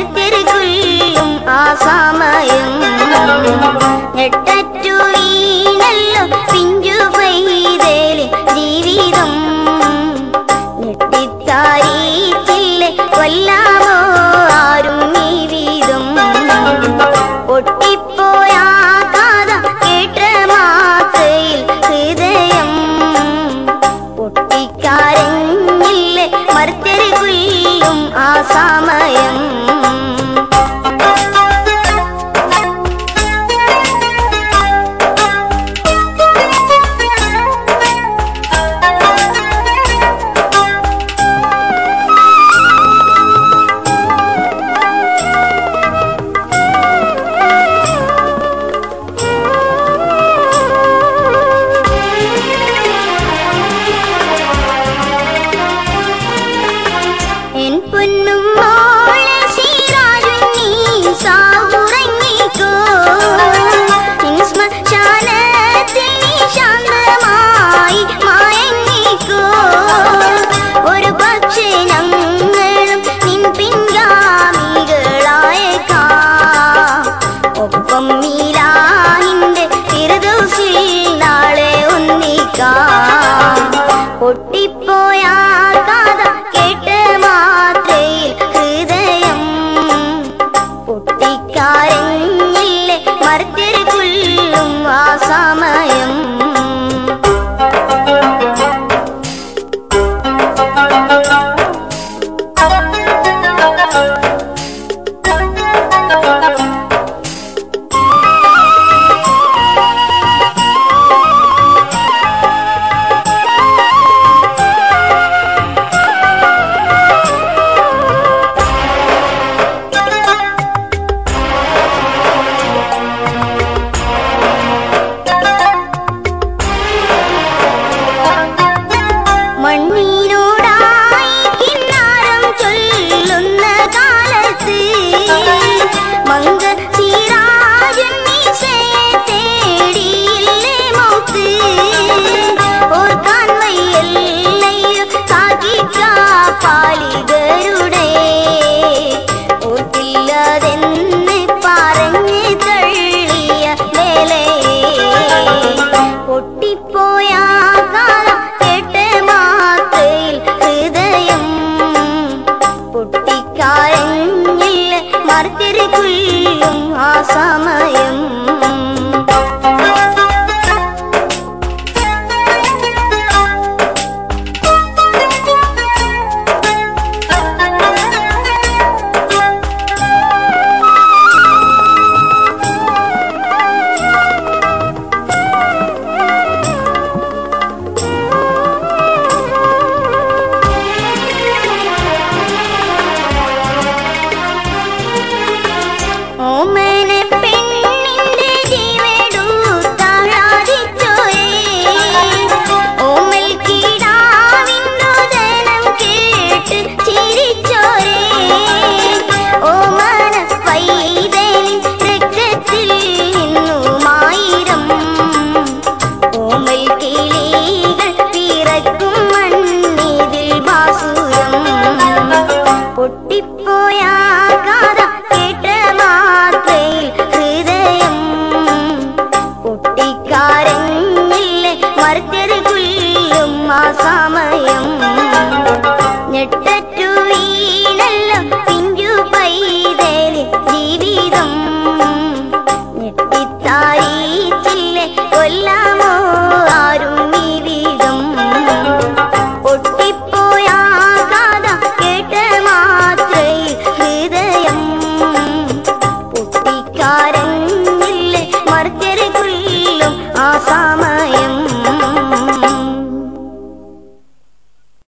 கருத்திற்குள்ளும் ஆசாமையும் எட்ட யாரெங்கில்லை மரத்திற்குள்ளும் ஆசாம.